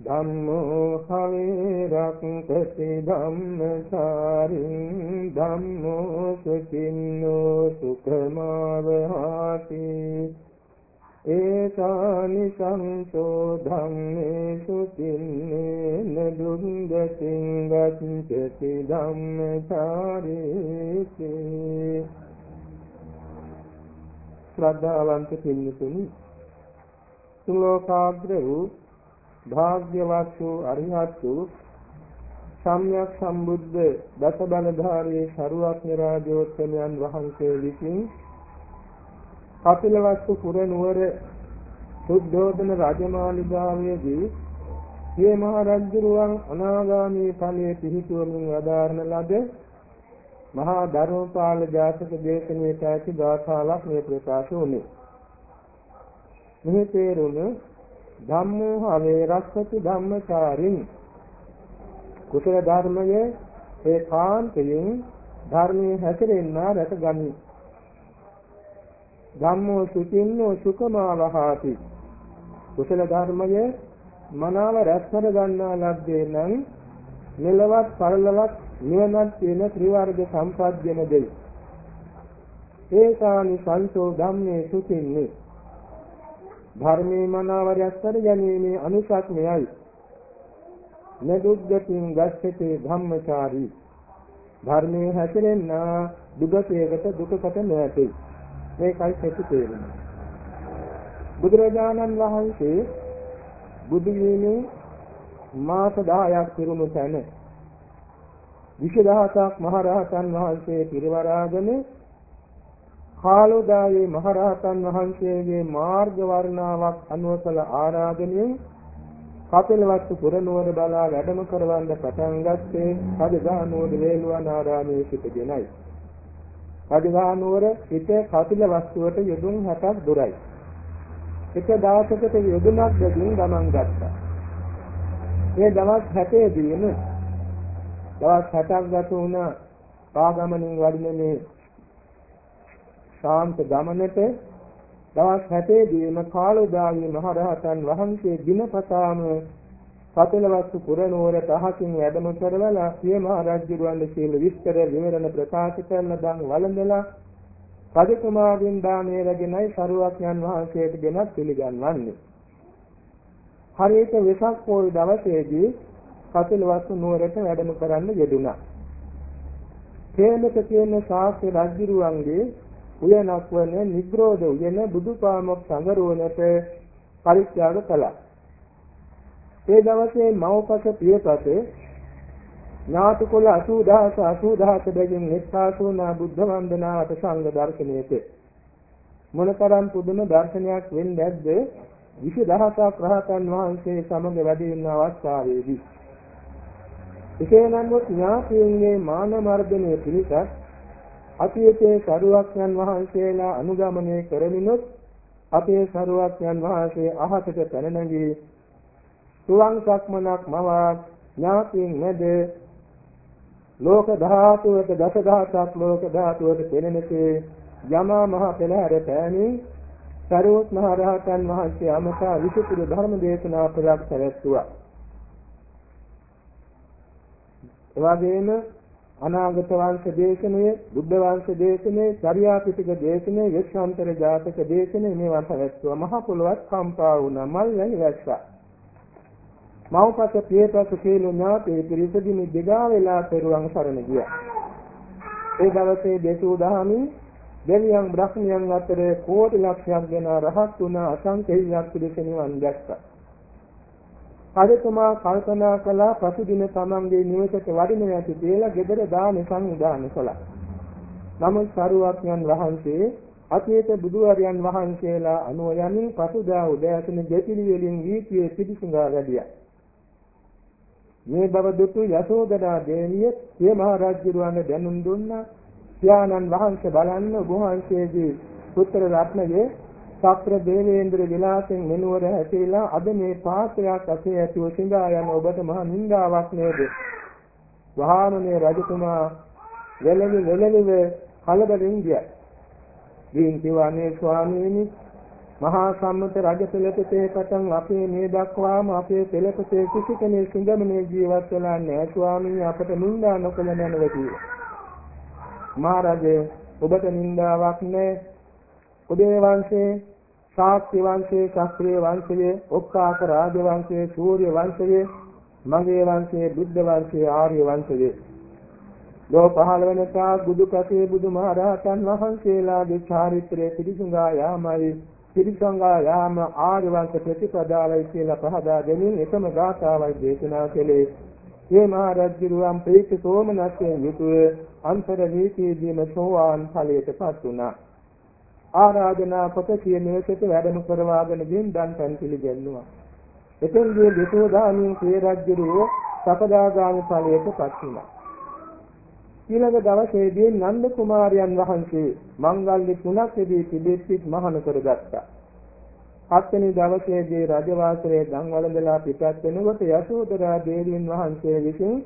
ධම්මෝ හවේ රක්කති ධම්මචාරින් ධම්මෝ සුඛින්නෝ සුඛමාවහාති. ඒතානි සංසෝ ධම්මේසු තින්නේන දුංගතින් ගච්ඡති ධම්මචාරීති ශ්‍රද්ධාවන්ත පින්තුනි සුලෝකාග්‍ර වූ භාග්‍යවත් වූ අරිහත් වූ සම්්‍යක් සම්බුද්ධ දසබලධාරී ශරුවක් නිරාජෝත්තමයන් වහන්සේ විසින් කපිලවස්තු පුර නුවර සුද්ධෝදන රාජමාලිගාවේදී මේ මහ රජුරුවන් අනාගාමී ඵලයේ පිහිටුවමින් වදාරන ලද මහා ධර්මපාල ජාතක දේශනාවට ඇති ගාථාවක් මේ ප්‍රකාශ වුණේ. මෙහි තේරුණ ධම්මෝ හවේ රක්ඛති ධම්මචාරින්. කුසල ධර්මයේ ඒ කාන්තයෙන් ධර්මයේ හැසිරෙන්නා රැක ගනි ධම්මෝ සුචින්නෝ සුඛමාවහාති. කුසල ධර්මයේ මනාව රැස්කර ගන්නා ලද්දේ නම් මෙලවත් පරලවත් නිවනත් වෙන ත්‍රිවර්ග සම්පද්යන දෙයි. ඒකානි සංසෝ ධම්මේ සුචින්නේ ධර්මයේ මනාවරයක් කර ගැනීමේ අනුශාසනයයි. නදුද්ගතින් ගස්සතේ ධම්මචාරී. ධර්මයේ හැසිරෙන්න දුගතයකට දුකකට නොඇතේ. මේකයි සෙතු තේරුම. බුදුරජාණන් වහන්සේ බුදු වීමේ මාස 10ක් පිරුණු තැන 20000ක් මහරහතන් වහන්සේ පිරිවරාගෙන කාලෝදායේ මහරහතන් වහන්සේගේ මාර්ග වර්ණාවක් අනුව කළ ආරාධනයෙන් කපිලවස්තු පුරනුවර බලා වැඩම කරවන්න පටන් ගත්තේ රජගහනුවර වේළුවනාරාමයේ සිටගෙනයි. රජගහනුවර සිට කපිලවස්තුවට යොදුන් 60ක් දුරයි. එක දවසකට යොදුනක් දෙකින් ගමන් ගත්තා. මේ දවස් 60 දීම දවස් 60ක් ගත වුණා පාගමනින් වඩින මේ ශාන්ත ගමනට දවස් 60 දීම කාලෝදාගී මහරහතන් වහන්සේ දිනපතාම සතලවස්තු පුරනුවරට අහසින් වැඩම කරවලා සිය මහ රජුගන්ගේ සීල විස්තර විවරණ ප්‍රකාශ කරන දන් වළඳලා රජකුමාරයන් දානය ලැබෙනයි සරුවක්ඥන් වහන්සේට ගෙනත් පිළිගන්වන්නේ. හරියට වෙසක් පොය දවසේදී කපිලවස්තු නුවරට වැඩම කරන්න යෙදුණා. කේමක කියන ශාස්ත්‍ර රජුරුවන්ගේ උයනක් වන නිග්‍රෝධ උයන බුදුපාමොක් සංගරුවනට පරිත්‍යාග කළා. ඒ දවසේ මව්පස පියපස ඥාති කුල 80000 80000 දෙකින් එක්පාසුනා බුද්ධ වන්දනාවට සංඝ දර්ශනයට මොනතරම් පුදුම දර්ශනයක් වෙන්නේ නැද්ද? 20000ක් රහතන් වහන්සේ සමග වැඩ ඉන්න අවස්ථාවේදී. එසේ නමුත් ඥාතියන්ගේ මාන මර්ධනය පිණිසත් අතීතයේ සරුවක්යන් වහන්සේලා අනුගමනය කරමිනුත් අපේ සරුවක්යන් වහන්සේ අහසට පැන නැගී සුවං සක්මනක් මවත් ඥාතින් මැද ලෝක ධාතුවට දස දහසක් ලෝක ධාතුවට පෙනෙනසේ යමා මහ පෙළහැර පෑමි සරුවත් මහ රහතන් වහන්සේ අමතා විසුතුරු ධර්ම දේශනා පෙරක් පැවැත්තුවා. එවැගේම අනාගත වංශ දේශනය, බුද්ධ වංශ දේශනය, චර්යා පිටක දේශනය, යක්ෂාන්තර ජාතක දේශනය මේවා පැවැත්වුවා. මහ පොළොවත් කම්පා වුණා. මල් වැනි වැස්සා. මව්පස පියපස කියලා ඥාතේ පිරිසදිනි දෙගා වෙලා පෙරුවන් සරණ ගියා. ඒ දවසේ දේශූ දහමින් දෙවියන් බ්‍රහ්මයන් අතර කෝටි ලක්ෂයක් දෙනා රහත් වුණ අසංකේයයක් පිළිස නිවන් දැක්කා. රජතුමා කල්පනා කළා පසුදින තමන්ගේ නිවසට වඩින නැති කියලා ගෙදර දාන සංවිධානය කළා. නමුත් සරුවක්ඥන් වහන්සේ අතීත බුදුවරයන් වහන්සේලා අනුව යමින් පසුදා උදෑසන දෙපිලි වලින් වීතියේ පිටිසුඟා වැඩියා. මේ බව දුටු යසෝදරා දේවිය සිය මහ රජුරවන්ට දැනුම් දුන්නා. පියාණන් වහන්සේ බලන්න වහන්සේගේ පුත්‍ර රත්නයේ සක්‍ර දේවේන්ද්‍ර විලාසෙන් මෙනුවර හැසිරලා අද මේ පාත්‍රයක් අතේ ඇතුව සිඳා යන ඔබට මහා නින්දාවක් නේද? වහානුනේ රජතුමා වෙලෙවි වෙලෙවිව කලබලින් ගියා. දීන් කිවන්නේ ස්වාමීනි මහා සම්මත රජ පෙළපතේ පටන් අපේ මේ දක්වාම අපේ පෙළපතේ කිසි කෙනෙක් සිඟමනේ ජීවත් වෙලා නැහැ ස්වාමීනි අපට නින්දා නොකළ නැනව කිව්වා. මහරජේ ඔබට නින්දාවක් නැහැ උදේ වංශයේ ශාක්‍ය වංශයේ ශාස්ත්‍රීය වංශයේ ඔක්කාක රාජ වංශයේ සූර්ය වංශයේ මගේ වංශයේ බුද්ධ වංශයේ ආර්ය වංශයේ ලෝ පහළ වෙන තා බුදු කසේ බුදු මහරහතන් වහන්සේලාගේ චාරිත්‍රයේ පිරිසුඟා යාමයි. පිරිසුඟා යාම ආර්ය වංශ ප්‍රතිපදාවයි කියලා පහදා දෙමින් එකම ගාථාවයි දේශනා කළේ. මේ මහරජුරුවන් ප්‍රීති සෝමනස්යෙන් යුතුව අන්තර නීතියේදීම සෝවාන් ඵලයටපත් වුණා. ආරාධනා කොට සිය නිවසට වැඩම කරවාගෙන ගෙන් දන් පන් පිළිගන්නවා. එතෙන්දී දෙසෝදාමින් ක්‍රිය රජුරෝ සකදාගාමී ඵලයට පත් වුණා. ඊළඟ දවසේදී නන්ද කුමාරයන් වහන්සේ මංගල්‍ය තුනක් යෙදී තිබෙත්තිත් මහාන කරගත්තා. හත්වෙනි දවසේදී රජවාසලේ දන් වළඳලා පිටත් වෙනකොට යශෝදරා දේවීන් වහන්සේ විසින්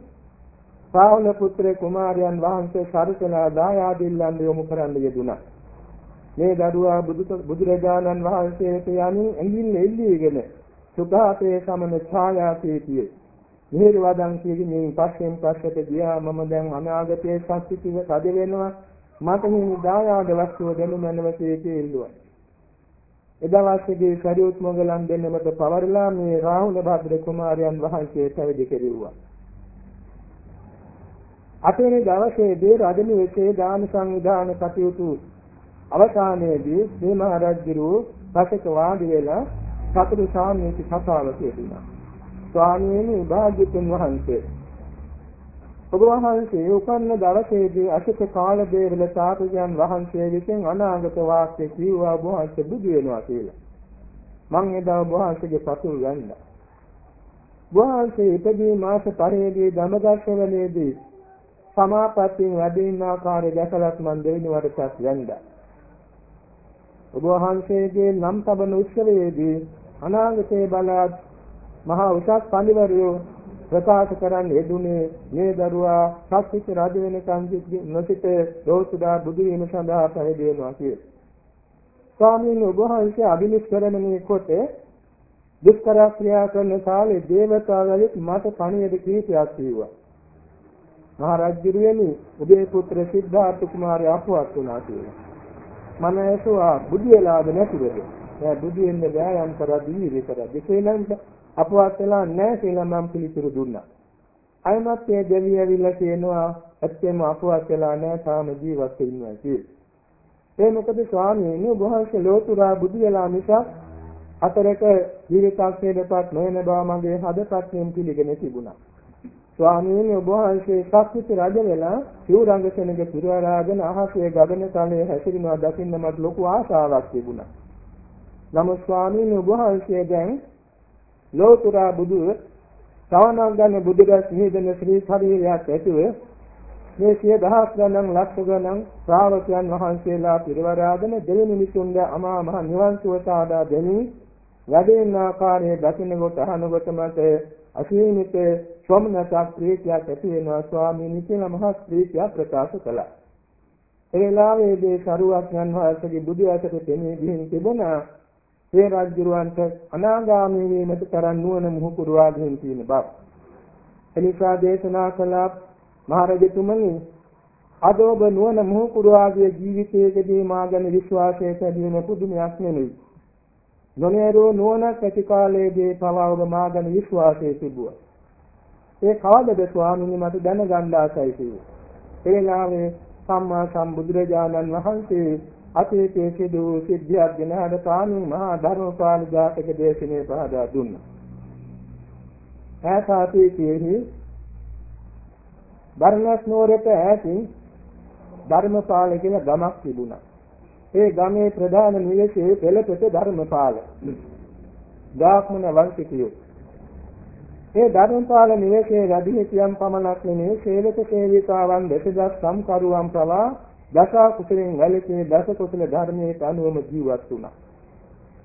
සාවල පුත්‍ර කුමාරයන් වහන්සේ සරසලා දායාදිල්ලන් යොමු කරන්න යෙදුණා. මේ දරුවා බුදුරජාණන් වහන්සේට යමින් ඇඟිල්ල එල්ලීගෙන සුභාතේ සමන ඡායාපීතියේ මෙහෙර වදන් කියමින් පස්සෙන් පස්සට ගියා. මම දැන් අනාගතයේ සත්‍විතිව කද වෙනවා. මට මේ දායාද වස්තුව දෙනු මැනවසේ කියලා එදා වාසයේ සරියුත් මොගලන් දෙන්නමට පවරලා මේ රාහුල භද්‍ර කුමාරයන් වහන්සේ පැවිදි කෙරුවා. අටවෙනි දවසේදී රජනිවෙසේ දාන සංවිධාන කටයුතු අවසානයේදී මේ මහරජුරු පසක වාඩි වෙලා සතුරු සාමීච කතාව කියනවා. ස්වාමීනි භාග්‍යතුන් වහන්සේ ඔබ වහන්සේ උපන්න දවසේදී අසිත කාල දේවල තාපසයන් වහන්සේ විසින් අනාගත වාක්‍ය කිව්වා ඔබ වහන්සේ බුදු වෙනවා කියලා. මං එදා ඔබ වහන්සේගේ පතුල් ගන්නවා. වහන්සේ ඉපදී මාස පරිදී ධමදර්ශනයේදී සමාපත්තියෙන් වැඩින්න ආකාරය දැකලත් මන් දෙවෙනි වරටත් වැන්දා. ඔබ වහන්සේගේ නම් තබන උත්සවයේදී අනාගතයේ බලාත් මහා උසස් පඬිවරයෝ ප්‍රකාශ කරන්න යෙදුනේ මේ දරුවා සත්‍විත රජ වෙනකන් නොසිට ලෝසුදා බුදු වීම සඳහා පැවිදි වෙනවා කියලා. ස්වාමීන් වහන්සේ අභිනිෂ්කරණය කොට දුෂ්කර ක්‍රියා කරන කාලේ දේවතාවලෙක් මට පණිවිඩ කීපයක් කිව්වා. මහරජුරුවනි ඔබේ පුත්‍ර සිද්ධාර්ථ කුමාරයා අපවත් වුණා කියලා. මම ඇසුවා බුදු වෙලාද නැතිවද? නෑ බුදු වෙන්න බෑ යම් කරා දීවි කරා. දෙකේ නම් අපවත් වෙලා නැහැ කියලා මම පිළිතුරු දුන්නා. අයමත් මේ දෙවිය ඇවිල්ලා කියනවා ඇත්තෙම අපවත් වෙලා නැහැ තාම ජීවත් වෙනවා කියලා. ඒ මොකද ස්වාමීනි වහන්සේ ලෝතුරා බුදු වෙලා මිසක් අතරක ජීවිතාක්ෂේපයක් නොවන බව මගේ හදපත්යෙන් පිළිගෙන තිබුණා. ස්වාමීන් වහන්සේ සක්විත රජ වෙලා සිවුරංග සෙනග පිරවරාගෙන අහසේ ගගන තලයේ හැසිරෙනවා දකින්න මට ලොකු ආශාවක් තිබුණා. නමුත් ස්වාමීන් වහන්සේ දැන් ලෝතුරා බුදු සවනක් ගන්න බුදුරස් නිදන ශ්‍රී ශරීරයක් ඇතුව මේ සිය දහස් ගණන් ලක්ෂ ගණන් ශ්‍රාවකයන් වහන්සේලා පිරවරාගෙන දෙවෙනි මිතුන්ද අමා මහ නිවන් සුව සාදා දෙනි වැඩෙන ආකාරයේ දකින්න කොට අහන කොට මට අසීමිත ස්වමනසක් ප්‍රීතියක් ඇති වෙනවා ස්වාමීනි කියලා මහා ප්‍රීතියක් ප්‍රකාශ කළා. ඒ වෙලාවේදී සරුවක්යන් වහන්සේගේ බුදු ඇසට තෙමේ ගිහින් තිබුණා ඒ රාජ්‍යරුවන්ට අනාගාමී වීමට තරම් නුවණ මුහු පුරවා ගින් තියෙන බව. එනිසා දේශනා කළා මහරජතුමනි අද ඔබ නුවණ මුහු පුරවා ගිය ජීවිතයේදී මා ගැන විශ්වාසය ඇතිවීම පුදුමයක් නෙමෙයි. නොනේරෝ නුවණක් ඇති කාලයේදී පවා ඔබ මා ගැන විශ්වාසය තිබුවා. ඒ කවදද ස්වාමීනි මට දැනගන්න ආසයි කිව්වා. ඒ වෙලාවේ සම්මා සම්බුදුරජාණන් වහන්සේ අතීතයේ සිදු සිද්ධියක් ගැන හද කාණී මහා ධර්මපාල ජාතක දේශනේ පහදා දුන්නා. ඈත අතීතයේහි බර්ණස් නුවරට ඈතින් ධර්මපාල කියලා ගමක් තිබුණා. ඒ ගමේ ප්‍රධාන නිවසේ පෙළපෙත ධර්මපාල. ගාක්මන වංශිකයෝ ඒ ධර්මපාල නිවසේ වැඩි හිටියන් පමණක් නෙමෙයි සේවක සේවිකාවන් දෙසදස් සම්කරුවන් පවා දස කුසලෙන් වැළකී දස කුසල ධර්මයේ අනුවම ජීවත් වුණා.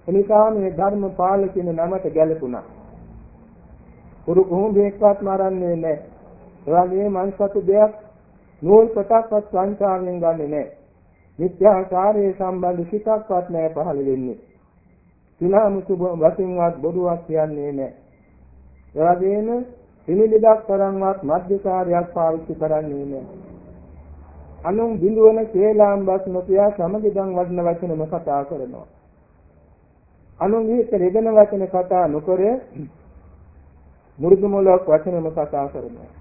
එනිසා මේ ධර්ම පාල කියන නමට ගැලපුණා. කුරු කුඹේක්වත් මරන්නේ නැහැ. ඒ වගේම මන්සතු දෙයක් නූල් පොටක්වත් සංචාරයෙන් ගන්නෙ නැහැ. මිත්‍යාචාරයේ සම්බන්ධ සිතක්වත් නැහැ පහළ වෙන්නේ. සිනාමුසු වශයෙන්වත් බොරුවක් කියන්නේ නැහැ. ඒ වගේම පිළිලිඩක් තරම්වත් මධ්‍යකාරයක් පාවිච්චි කරන්නේ නැහැ. අනුන් බිඳුවන කේලාම් බස් නොකියා සමගිදන් වඩන වචනම කතා කරනවා. අනුන් විහිත රෙදෙන වචන කතා නොකර මුරුදු මොලක් වචනම කතා කරනවා.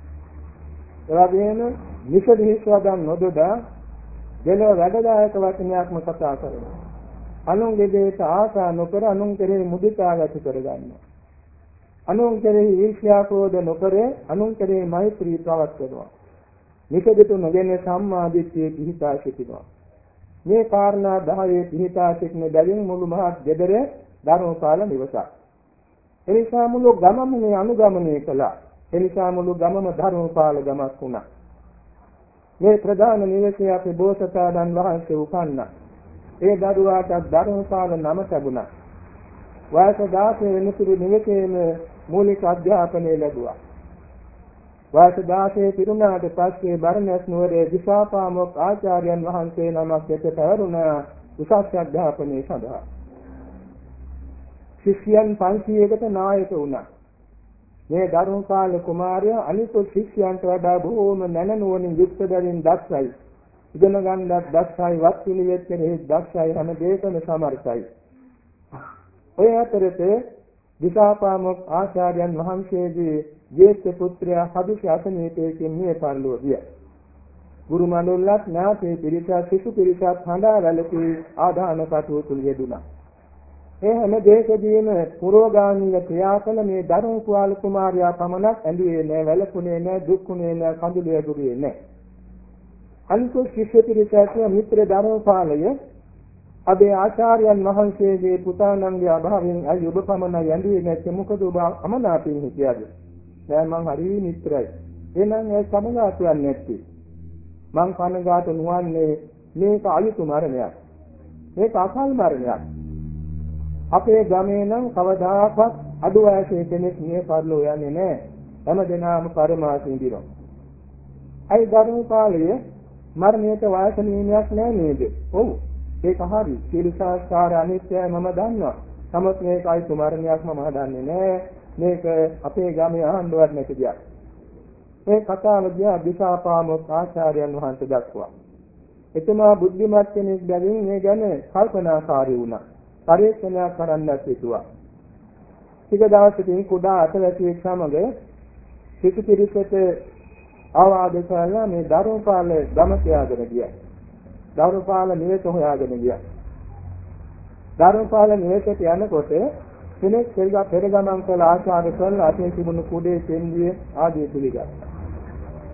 එවැගේම නිෂදහිස් වදන් නොදොඩා දෙලෝ වැඩදායක වචනයක්ම කතා කරනවා. අනුන්ගේ දේට ආසා නොකර අනුන් කෙරෙහි මුදිතා ඇති කරගන්නවා. අනුන් කෙරෙහි ඊර්ෂ්‍යා ක්‍රෝධ නොකර අනුන් කෙරෙහි මෛත්‍රී පවත්වනවා. නිකදිතු නොගෙන සම්මා දිට්ඨිය පිහිටා සිටිනවා. මේ කාරණා 10 පිහිටා සිටින බැවින් මුළු මහත් දෙදර ධර්මපාල නිවසක්. එනිසා මුළු ගමම මේ අනුගමනය කළා. එනිසා මුළු ගමම ධර්මපාල ගමක් වුණා. මේ ප්‍රධාන නිවසේ අපේ බෝසතාණන් වහන්සේ උපන්නා. ඒ දරුවාට ධර්මපාල නම ලැබුණා. වයස 16 වෙනතුරු නිවසේම මූලික අධ්‍යාපනය ලැබුවා. වයස 16 පිරුණාට පස්සේ බරණැස් නුවරේ දිසාපාමොක් ආචාර්යයන් වහන්සේ නමක් වෙත පැවරුණා උසස් අධ්‍යාපනයේ සඳහා. ශිෂ්‍යයන් 500කට නායක වුණා. මේ ධර්මපාල කුමාරයා අනිකුත් ශිෂ්‍යයන්ට වඩා බොහෝම නැනනුවණින් යුක්ත බැවින් දක්ෂයි. ඉගෙන ගන්නත් දක්ෂයි, වත් පිළිවෙත් කෙරෙහි දක්ෂයි, හැම දෙයකම සමර්ථයි. ඔය අතරතේ දිසාපාමොක් ආචාර්යයන් වහන්සේගේ ජේෂ්ඨ පුත්‍රයා හදිසි අසනීපයකින් මිය පරලොව ගියා. ගුරු මණ්ඩලත් ඥාතේ පිරිසත් සිසු පිරිසත් හඬා වැළපී ආදාන කටයුතු යෙදුණා. ඒ හැම දෙයකදීම පුරෝගාමීව ක්‍රියා කළ මේ ධර්ම කුමාර කුමාරයා පමණක් ඇඳුවේ නැහැ, වැළපුණේ නැහැ, දුක්ුණේ නැහැ, කඳුළු ඇදුවේ නැහැ. අනිකෝ ශිෂ්‍ය පිරිසට මිත්‍ර ධර්මපාලය අබේ ආචාර්යයන් වහන්සේගේ පුතාණන්ගේ අභාවයෙන් අය ඔබ පමණ යඳුවේ නැත්නම් මොකද ඔබ අමනාපින් හිටියද? නෑ මං හරි මිත්‍රයි. එහෙනම් ඒ සමගාතුවක් නැත්තේ. මං කනගාටු නොවන්නේ මේක අයුතු මරණයක්. මේක අකල් මරණයක්. අපේ ගමේ නම් කවදාකවත් අඩු වයසේ කෙනෙක් මිය පරලෝ යන්නේ නැහැ. හැම දිනම පරමාසී දිනවා. අයි ධර්මපාලයේ මරණයට වයස නියමයක් නැහැ නේද? ඔව්. ඒක හරි. සියලු සංස්කාර අනිත්‍යයි මම දන්නවා. නමුත් මේකයි කුමරණයක් මම දන්නේ නැහැ. මේක අපේ ගමේ අහන්නවත් නැති දෙයක්. මේ කතාව දිහා දිසාපාමොක් ආචාර්යයන් වහන්සේ දක්වා. එතුමා බුද්ධිමත් කෙනෙක් බැවින් මේ ගැන කල්පනාකාරී වුණා. පරීක්ෂණයක් කරන්නත් හිතුවා. ටික දවසකින් කුඩා අතවැසියෙක් සමග සිටු පිරිසට ආවාද කළා මේ ධර්මපාල ගම තියාගෙන ගියා. ධර්මපාල නිවෙස හොයාගෙන ගියා. ධර්මපාල නිවෙසට යනකොට කෙනෙක් පෙරගා පෙරගමන් කළ ආචාර කරලා අතේ තිබුණු කුඩේ සෙන්දිය ආදී පිළිගත්තා.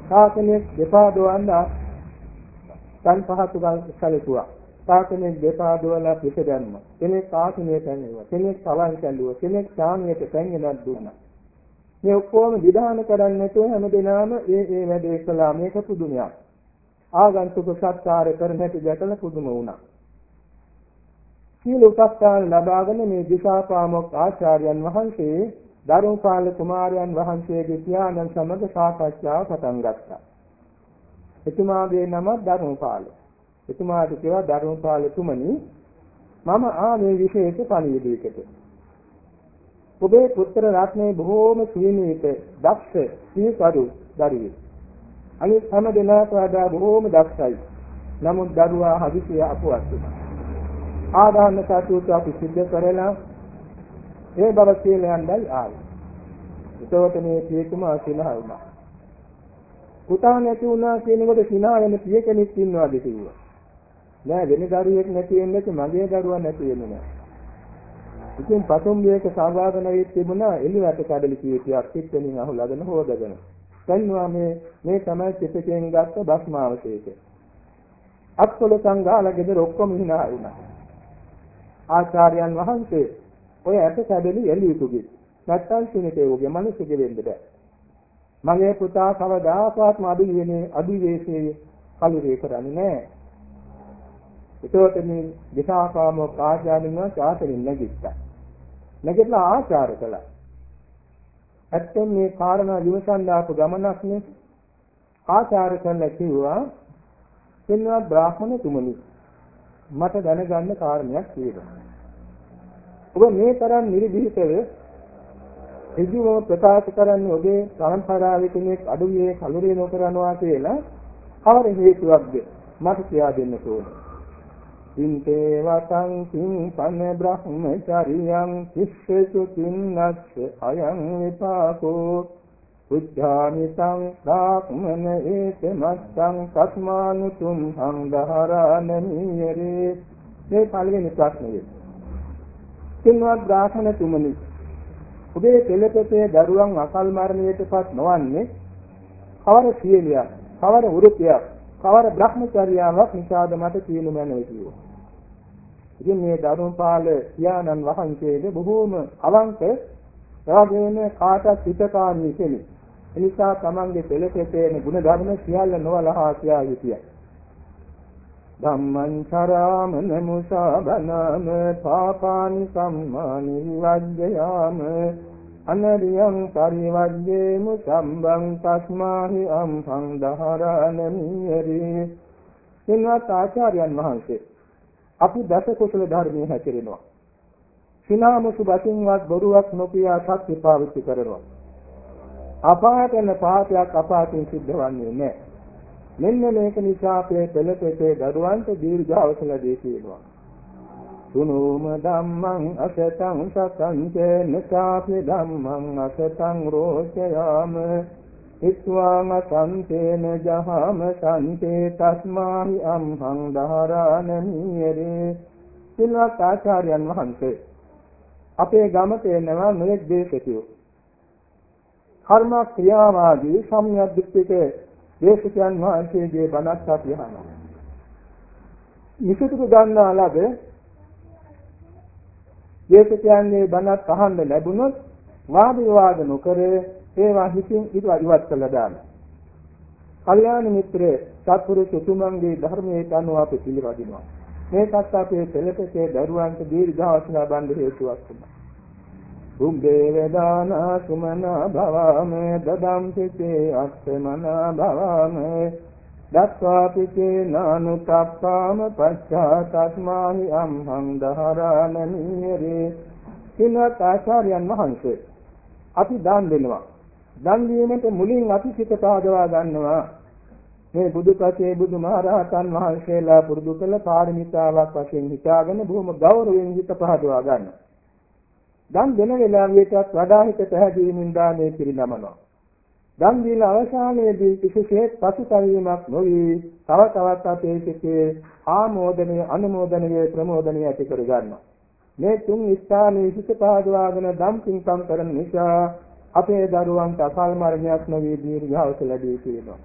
සාසනෙක් දෙපා දොවන්න තන් පහතු ගල් සැලකුවා. සාසනෙක් දෙපා දොවලා පිට දැම්මා. කෙනෙක් ආසනයට ඇනෙවුවා. කෙනෙක් පලන් කැල්ලුවා. කෙනෙක් ඡානියට පැන්ගෙනක් දුන්නා. මේ ඔක්කොම විධාන කරන්නේ නැතුව හැමදෙනාම ඒ ඒ වැඩේ කළා මේක පුදුමයක්. ආගන්තුක සත්කාර කරන හැටි දැකලා පුදුම වුණා. සීල උපස්ථාන ලබාගෙන මේ දිසාපාමොක් ආචාර්යයන් වහන්සේ ධර්මපාල කුමාරයන් වහන්සේගේ පියාණන් සමග සාකච්ඡාව පටන් ගත්තා. එතුමාගේ නම ධර්මපාල. එතුමාට කියවා ධර්මපාල තුමනි මම ආවේ විශේෂ පණිවිඩයකට. ඔබේ පුත්‍ර රත්නේ බොහෝම සීනීත දක්ෂ සීකරු දරුවෙක්. අනිත් හැම දෙනාට වඩා බොහෝම දක්ෂයි. නමුත් දරුවා හදිසිය අපවත් වුණා. ආදාන කටයුතු අපි සිද්ධ කරලා ඒ බව කියලා යන්නයි ආවේ. ඒතකොට මේ පියතුමා සිනහ වුණා. පුතා නැති වුණා කියනකොට සිනහ වෙන පිය කෙනෙක් ඉන්නවාද කිව්වා. නෑ වෙන දරුවෙක් නැති වෙන්නේ මගේ දරුවා නැති වෙන්නේ නෑ. ඉතින් පසුම්බියක සාගාගෙන වෙත් තිබුණා එළියට කඩලි කීතියක් පිටෙනින් අහුලාගෙන හොදගෙන. දැන්වා මේ මේ තමයි චිතකයෙන් ගත්ත භස්මාවශේෂය. අත්වල සංඝාල ගෙදර ඔක්කොම hina වුණා. ආචාර්යයන් වහන්සේ ඔය ඇට කැඩලි එළියුතුගේ. නැත්තම් සිනේතේ උගේ මිනිස්සුගේ වෙන්න බෑ. මගේ පුතා කවදාකවත් අදුවිනේ අදුවේශයේ කලුරේ කරන්නේ නෑ. ඒතකොට මේ දිසාකාම කාර්යාලින්ව චාතරින් නැගිට්ටා. නැගිටලා ආචාර කළා. ඇත්තෙන් මේ කාරණා විමසන්න ආපු ගමනක් නේ ආචාර කරලා කිව්වා පින්වත් බ්‍රාහ්මණ තුමනි මට දැනගන්න කාරණයක් තියෙනවා. ඔබ මේ තරම් නිර්භීතව ඍජුව ප්‍රකාශ කරන්නේ ඔබේ පරම්පරාවේ කෙනෙක් අඩුවේ කලුරිය නොකරනවා කියලා කවර හේතුවක්ද මට කියා දෙන්න ඕනේ. ඉන්තේ වතං කිං පන බ්‍රහ්මචරියං කිස්සසු කින්නස්ස අයං විපාකෝ උච්ඡාමිතං ධාක්මන ඒතමස්සං කස්මානුතුම් හං දහරානමියරේ මේ පළවෙනි ප්‍රශ්නය. කින්වත් ගාසන තුමනි ඔබේ පෙළපතේ දරුවන් අකල් මරණයටපත් නොවන්නේ කවර සියලියක් කවර වෘත්තියක් කවර බ්‍රහ්මචර්යාවක් නිසාද මට කියනු මැනව කිව්වා. ඉතින් මේ ධර්මපාල පියාණන් වහන්සේද බොහෝම අවංක එවාගෙම කාටත් හිතකාමී කෙනෙක්. එනිසා තමන්ගේ පෙළපතේන ගුණ ධර්ම සියල්ල නොවලහා කියා යුතුය. ධම්මං චරාමන මුසා බනම පාපානි සම්මානි වජ්ජයාම අනරියං පරිවජ්ජේමු සම්බං තස්මාහි අම්හං දහරණමියරි සින්වත් ආචාර්යයන් වහන්සේ අපි දස කුසල ධර්මයේ හැසිරෙනවා. සිනාමුසු බතින්වත් බොරුවක් නොකියා සත්‍ය පාවිච්චි කරනවා. අපායට යන පාපයක් අපායෙන් සිද්ධ වන්නේ නැහැ. මෙන්න මේක නිසා අපේ පෙළපෙතේ දරුවන්ට දීර්ඝායස ලැබී තියෙනවා. සුනෝම ධම්මං අසතං සතං චේන සාපි ධම්මං අසතං රෝචයාම ඉත්වාං සම්තේන ජහම සම්තේ තස්මාහි අම්හං දහරානමියරේ සිල්වත් ආචාර්යයන් වහන්සේ අපේ ගමට එනවා මෙලෙක් දේශකයෝ කර්ම ක්‍රියාවාදී සම්‍යද්දිත්තික දේශකයන් වහන්සේගේ බණක් අපි අහනවා. නිසිතක ගන්නා ලද දේශකයන්ගේ බණත් අහන්න ලැබුණොත් වාද විවාද නොකර ඒවා හිතින් ඉවත් කළා දාන්න. කල්යාණ මිත්‍රේ සත්පුරුෂ උතුමන්ගේ ධර්මයේ අනුව අපි පිළිපදිනවා. මේකත් අපේ පෙළපතේ දරුවන්ට දීර්ඝාසනා බඳ හේතුවක් වුණා. උම්බේ වේදානා සුමනා භවම දදම් සිතේ අස්සමනා භවම දත්වාපිතේ නානුතප්පාම පච්චාතස්මාහි අම්හං දහරානනීරේ සිනවත් ආචාර්යයන් වහන්සේ අපි දාන් දෙනවා. දන් දීමට මුලින් අපි සිත පාදවා ගන්නවා. මේ බුදුපසේ බුදුමහරහතන් වහන්සේලා පුරුදු කළ පාරමිතාවක් වශයෙන් හිතාගෙන බොහොම ගෞරවයෙන් හිත පහදවා ගන්නවා. දන් දෙන වෙලාවෙටත් වඩා හිත පැහැදීමෙන් දානේ පිරිනමනවා. දන් දීලා අවසානයේදී කිසිසේත් පසුතැවීමක් නොවි තව තවත් අපේ සිතේ ආමෝදනය අනුමෝදනය ප්‍රමෝදනය ඇති කර ගන්නවා. මේ තුන් ස්ථානයේ සිත පාදවාගෙන දම් පින්කම් කරන නිසා අපේ දරුවන්ට අකල් මරණයක් නොවි දීර්ඝායස ලැබී තියෙනවා.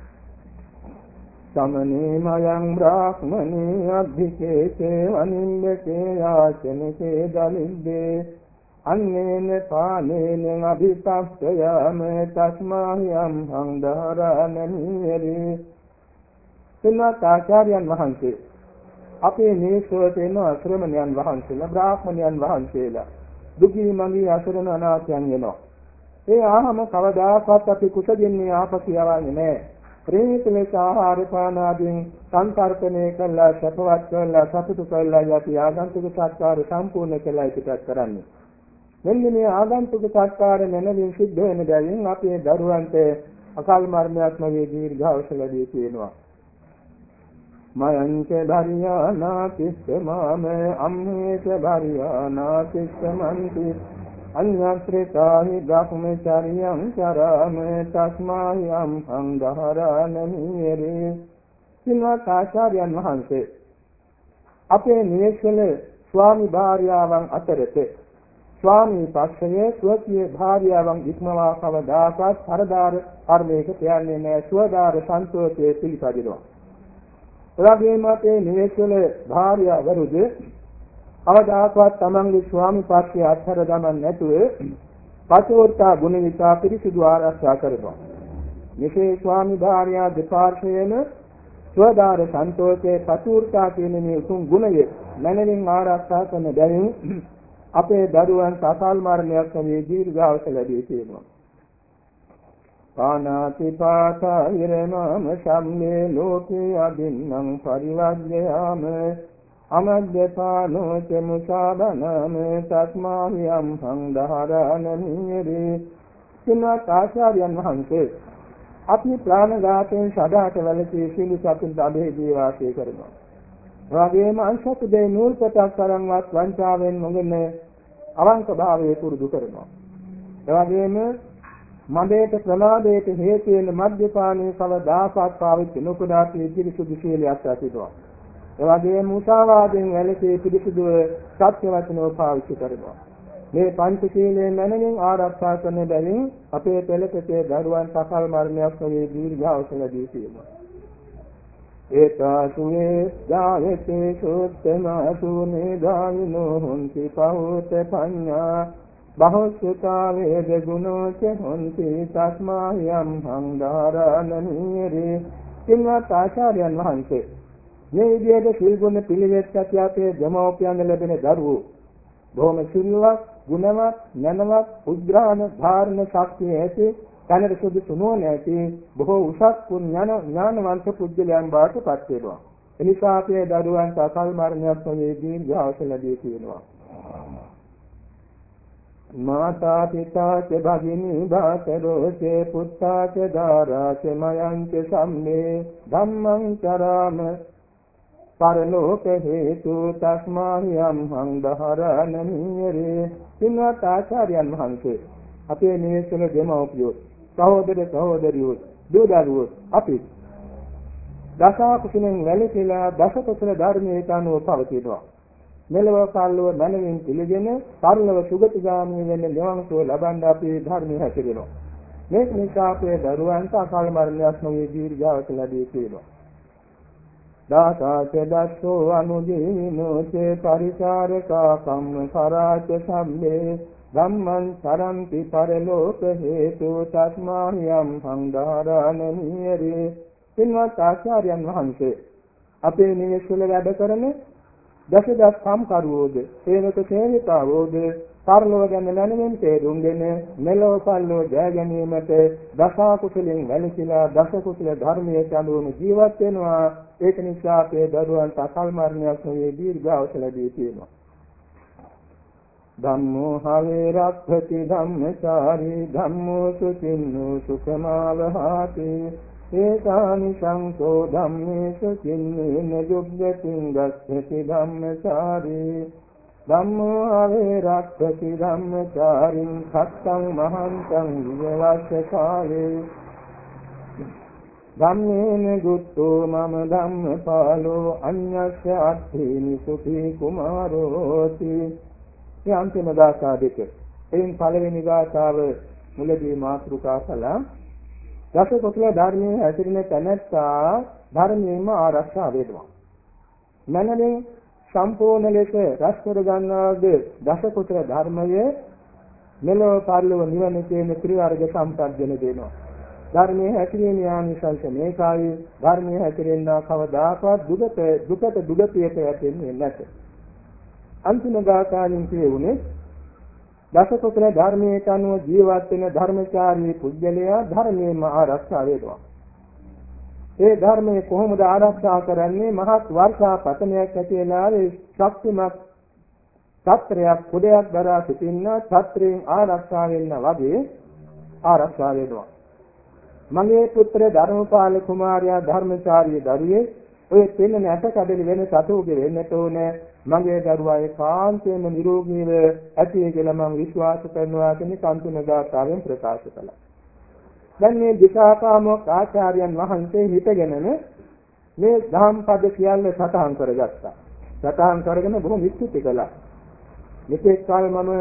සමනේ මයං බ්‍රාහ්මනේ අධිකේතේ අනින්දකේ යාචනකේ දලින්දේ අන්නේන පානේන අභිපස්සයම තස්මාහි අම්හං දහරණනීරි සිනවත් ආචාර්යයන් වහන්සේ අපේ නේසුවට එන ශ්‍රමණයන් වහන්සේලා බ්‍රාහ්මණයන් වහන්සේලා දුකී මඟී අසරණ අනාථයන් වෙනවා. ඒ ආහම කවදාකවත් අපි කුසගින්නේ ආපසු යවන්නේ නැහැ. ප්‍රේත ලෙස ආහාර පාන ආදීන් සංකල්පණය කළා සපවත් කළා සතුටු කළා යටි ආගන්තුක සත්කාර සම්පූර්ණ කළා පිටත් කරන්නේ. මෙන්න මේ ආගන්තුක සත්කාර නැනවින් සිද්ධ වෙන බැවින් අපේ දරුවන්ට අකාල මරණයක් නොවේ දීර්ඝායුෂ ලැබී තියෙනවා. මයංච භරියානා කිස්සමාම අම්මේච භරියානා කිස්සමන්ති අඤ්ඤත්‍රිකාහි බ්‍රහ්මචරියං චරාම තස්මාහි අම්හං දහරානමීරේ සිල්වත් ආචාර්යයන් වහන්සේ අපේ නිවෙස්වල ස්වාමි භාර්යාවන් අතරතේ ස්වාමී පක්ෂයේ ස්වකීය භාර්යාවන් ඉක්මවා කවදාකවත් පරදාර කර්මයක තියන්නේ නැහැ ස්වදාර සන්තෝෂයේ පිළිපදිනවා. එවැගේම අපේ නිවෙස්වල භාර්යාවරුද කවදාකවත් තමන්ගේ ස්වාමී පක්ෂයේ අත්හැර දමන්නේ නැතුව පචෝර්තා ගුණ නිසා පිරිසිදු ආරක්ෂා කරනවා. මෙසේ ස්වාමි භාර්යා දෙපාර්ශ්වයේම ස්වදාර සන්තෝෂයේ පතුර්තා කියන මේ උතුම් ගුණය මනමින් ආරක්ෂා කරන බැවින් අපේ දරුවන් සසල් මරණයක් මේ දීර්ඝාස ලැබී තියෙනවා. පානාති පාතා ඉරණම සම්මේ ලෝකේ අදින්නම් පරිවර්ජයාම අමද්දපානෝ චමුසාබනම සත්මාහියම් සංධාරණනීරේ සිනවත් ආචාර්යයන් වහන්සේ අපි ප්‍රාණඝාතයෙන් සදාට වැළකී සීල සතුන් අභේදී වාසය කරනවා. වගේම අංශක දෙය නූල් පොතක් තරම්වත් වංචාවෙන් නොගෙන අවංක භාවයේ පුරුදු කරනවා. එවැගේම මදේට ප්‍රමාදයට හේතු වෙන මද්යපානයේ කවදාකවත් පාවිච්චි නොකරා පිළිසුදු සීලයක් ඇතිවෙනවා. එවැගේම මුසාවාදයෙන් වැළකී පිළිසුදුව සත්‍ය වචනෝ පාවිච්චි කරනවා. මේ පංච සීලයෙන් මනමින් ආරක්ෂා කරන බැවින් අපේ පෙළපතේ දරුවන් සකල් මරණයක් වගේ දීර්ඝාසලදී තියෙනවා. ඒතාසුනේ යායතේ සුත්තමාසු නේදාවිනෝ හොන්ති පහෝත පඤ්ඤා බහුසුතා වේද ගුණෝච හොන්ති තස්මායම් හංදාරණනීරේ සින්වත් ආචාර්යයන් වහන්සේ මේ විදිහට සිල් ගුණ පිළිවෙත් ඇති අපේ දෙමෝපියන් ලැබෙන දරුවෝ බොහොම සිල්වත් ගුණවත් නැනවත් උද්ඝාන ධාරණ ශක්තිය ඇති තනර සුදුසු නොවන ඇති බොහෝ උසස් ඥාන ඥානවන්ත පුද්ගලයන් බවට පත් වෙනවා. එනිසා අපේ දරුවන් සකල් මරණයක් වේදී ගාවසලදී තියෙනවා. මාතා පිතා ච භගිනී භාතරෝ ච පුත්තා ච දාරා ච මයං ච සම්මේ ධම්මං චරාම පරලෝක හේතු තස්මාහියම් හංදහරණනීරේ සින්වත් ආචාර්යයන් වහන්සේ අපේ නිවෙස්වල දෙමව්පියෝ සහෝදර සහෝදරියෝ දූ දරුවෝ අපි දස කුසලෙන් වැළකීලා දස කුසල ධර්මයේ අනුව පවතිනවා. මෙලව කල්ලව මනමින් පිළිගෙන පරිලව සුගතිගාමී වෙන්න නිවන් සුව ලබන්න අපි ධර්මයේ හැසිරෙනවා. මේක නිසා අපේ දරුවන්ට අකාල මරණයක් නොවේ දීර්ඝාස ලැබී තියෙනවා. දාසාච දස්සෝ අනුජීනෝ චේ පරිචාරකා කම්ම කරාච සම්මේ ධම්මං සරන්ති පරලෝක හේතු තස්මාහියම් සංධාරණනීයරේ සින්වත් ආචාර්යයන් වහන්සේ අපේ නිවෙස්වල වැඩ කරන දසදස් කම්කරුවෝද සේවක සේවිකාවෝද පරලොව ගැන දැනෙමින් තේරුම්ගෙන මෙලොව පරලොව ජය ගැනීමට දස කුසලෙන් වැළකීලා දස කුසල ධර්මයේ අනුවම ජීවත් වෙනවා. ඒක නිසා අපේ දරුවන්ට අකල් මරණයක් නෙවෙයි දීර්ඝාස ලැබී තියෙනවා. ධම්මෝ හවේ රක්ඛති ධම්මචාරී ධම්මෝ සුචින්නෝ සුඛමාවහාති. ඒකානි සංසෝ ධම්මේසු චින්නේන යුග්ගතින් ගස්සති ධම්මචාරී. ධම්මෝ ආවේ රක්ඛති ධම්මචාරින් සත්තං මහන්තං විවස්ස කාලේ ධම්මේන ගුත්තෝ මම ධම්මපාලෝ අඤ්ඤස්ස අත්ථේනි සුඛී කුමාරෝති. මේ අන්තිම ගාථා දෙක එයින් පළවෙනි ගාථාව මුලදී මාතෘකා කළා දස කුසල ධර්මයේ හැසිරෙන තැනැත්තා ධර්මයෙන්ම ආරක්ෂා වේදවා මනනේ සම්පූර්ණ ලෙස රැස් කර ගන්නාද දස කුසල ධර්මය මෙලොව පරලොව නිවන කියන ත්‍රිවර්ග සම්ප්‍රද්‍යන දෙනවා. ධර්මයේ හැසිරීම යානිසංස මේකායි ධර්මයේ හැසිරෙන්නා කවදාකවත් දුකට දුකට දුගතියට වැටෙන්නේ නැත. අන්තිම ගාථාවෙන් කියුනේ දස කුසල ධර්මයේ අනුව ජීවත් වෙන ධර්මචාරී පුජ්‍යලයා ධර්මයෙන්ම ආරක්ෂා වේදවා. ඒ ධර්මයේ කොහොමද ආරක්ෂා කරන්නේ? මහත් වර්ෂා පතනයක් ඇති වෙනාවේ ශක්තිමත් ඡත්‍රයක් කුඩයක් දරා සිටින්න ඡත්‍රයෙන් ආරක්ෂා වෙන්න වගේ ආරක්ෂා වෙනවා මගේ පුත්‍ර ධර්මපාල කුමාරයා ධර්මචාරී දරුවේ ඔය පෙන්න නැට කඩලි වෙන සතුගේ වෙන්නට ඕනේ. මගේ දරුවා ඒකාන්තයෙන්ම නිරෝගීව ඇති කියලා මම විශ්වාස කරනවා කියන කන්තුන ගාථාවෙන් ප්‍රකාශ කළා දැන් මේ දිසාපාමොක් ආචාර්යයන් වහන්සේ හිතගෙනම මේ දහම් පද සියල්ල සටහන් කරගත්තා. සටහන් කරගෙන බොහොම විස්තෘත කළා. මෙතෙක් කාල මම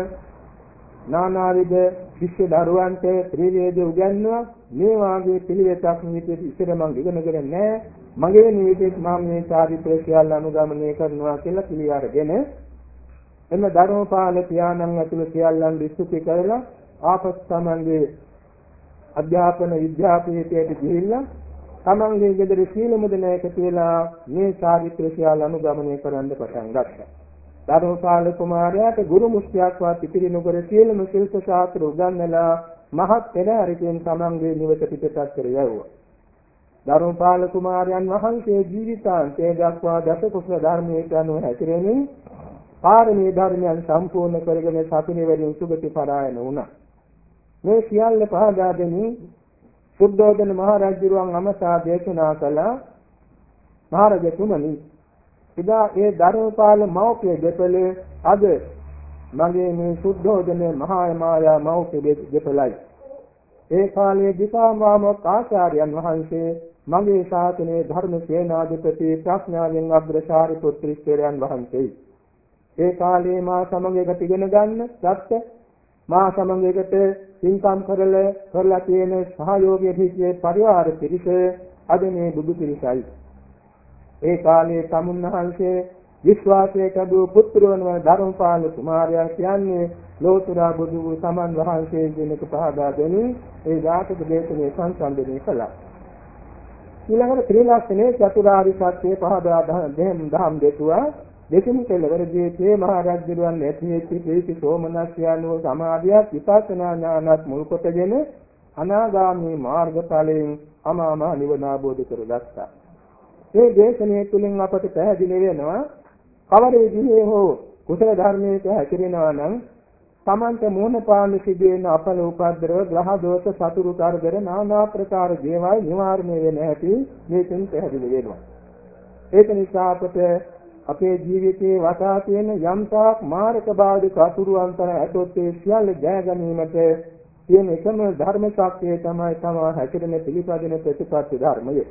නානාවිද ශිෂ්‍ය දරුවන්ට ත්‍රිවේද උගන්වුවා. මේ වාගේ පිළිවෙතක් නිවිතේ ඉස්සර මම ඉගෙනගෙන නැහැ. මගේ නිවිතේ මම මේ චාරිත්‍ර සියල්ල අනුගමනය කරනවා කියලා පිළිඅරගෙන එන්න ධර්මපාල පියාණන් ඇතුළු සියල්ලන් විස්තෘත කරලා ආපස් තමන්ගේ අධ්‍යාපන විද්‍යාපීඨයට ගිහිල්ලා තමන්ගේ ගෙදර සීල මුදනයක කියලා මේ චාරිත්‍ර සියල්ල අනුගමනය කරන්න පටන් ගත්තා. ධර්මපාල කුමාරයාට ගුරු මුස්තියක්වත් ඉතිරි නොකර සියලුම ශිල්ප ශාස්ත්‍ර උගන්වලා මහත් පෙරහැරකින් තමන්ගේ නිවස පිටපත් කර යවුවා. ධර්මපාල කුමාරයන් වහන්සේ ජීවිතාන්තයේ දක්වා දස කුසල ධර්මයේ අනුව හැසිරෙමින් පාරමී ධර්මයන් සම්පූර්ණ කරගෙන සතිනිවැරින් සුගති පරායන වුණා. මේ සියල්ල පහදා දෙමින් සුද්ධෝදන මහ රජුරුවන් අමතා දේශනා කළ මහරජතුමනි එදා ඒ ධර්මපාල මෞඛ්‍ය දෙපළේ අද මගේ මේ සුද්ධෝදන මහා මායා මෞඛ්‍ය දෙපළයි ඒ කාලයේ දිසාමාමක ආචාර්යයන් වහන්සේ මගේ ශාසනයේ ධර්ම සේනාධිපති ප්‍රඥාවෙන් අග්‍රසාරි පුත්‍රිස්තරයන් වහන්සේයි. ඒ කාලේ මා සමග එකට ඉගෙන ගන්න ගත්ත මා සමග එකට සින්කම් කරලා කරලා තියෙන සහයෝගයේ පිටියේ පරිවාර පිරිස අද මේ බුදු පිරිසයි. ඒ කාලේ සමුන්වහන්සේ විශ්වාසයට දූ පුත්‍රවන ධර්මපාල කුමාරයා කියන්නේ ලෝතුරා බුදු වූ සමන් වහන්සේ දෙනක පහදා දෙමින් ඒ ධාතක දේශනේ සංසන්දනය කළා. ඊළඟට ත්‍රිලක්ෂණේ චතුරාර්ය සත්‍ය පහදා දෙම් දහම් දෙතුවා දෙකම කෙලවරදී තේ මහ රජුන් ඇතිවෙච්ච ප්‍රීති සෝමනස්යානුව සමාධියක් විපස්සනා ඥානත් මුල් කොටගෙන අනාගාමී මාර්ගඵලයෙන් අමාම නිවන අවබෝධ කරගත්තා. මේ දේශනාව තුළින් අපට පැහැදිලි වෙනවා කවර විදිහේ හෝ කුසල ධර්මයක හැසිරෙනවා නම් තමන්ට මෝහන පාන සිදුවෙන අපල උපද්දරව ග්‍රහ දෝෂ සතුරු කරදර নানা ප්‍රකාර දේවල් නිවාරණය වෙන හැටි මේකෙන් පැහැදිලි වෙනවා. ඒක නිසා අපට අපේ ජීවිතයේ වටා තියෙන යම්තාක් මාරක බාධක අතුරු අන්තර ඇතොත් ඒ සියල්ල ජය ගැනීමට තියෙන එකම ධර්ම ශක්තිය තමයි තමා හැසිරෙන පිළිපදින ප්‍රතිපත්ති ධර්මය.